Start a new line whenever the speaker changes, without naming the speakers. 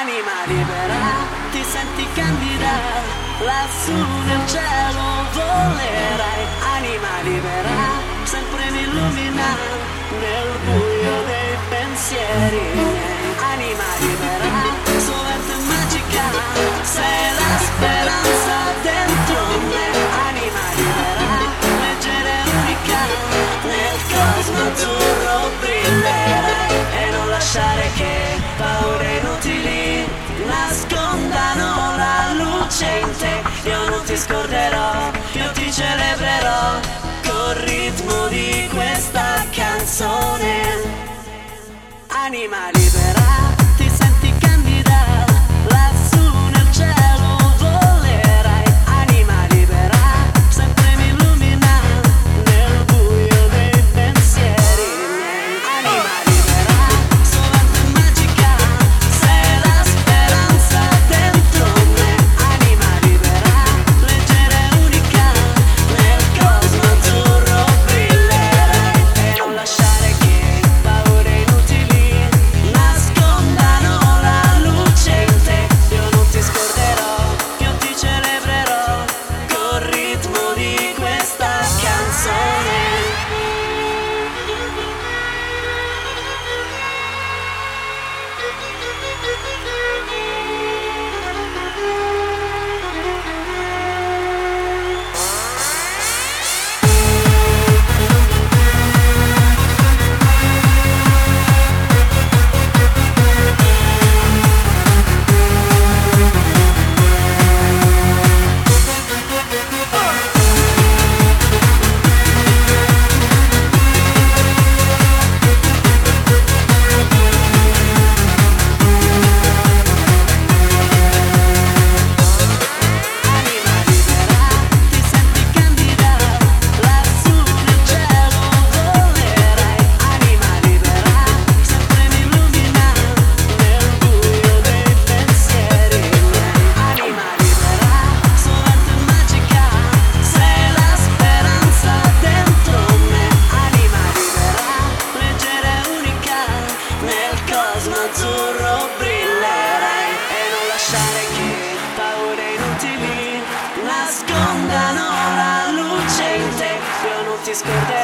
anima libera, ti senti candida, lassù nel cielo volerai, anima libera, sempre mi illumina nel buio dei pensieri anima libera, sovente magica, sei ti scorderò, io ti celebrerò col ritmo di questa canzone. Animali. azzurro brillerai e non lasciare che paure inutili nascondano la luce in te. Io non ti scorderò.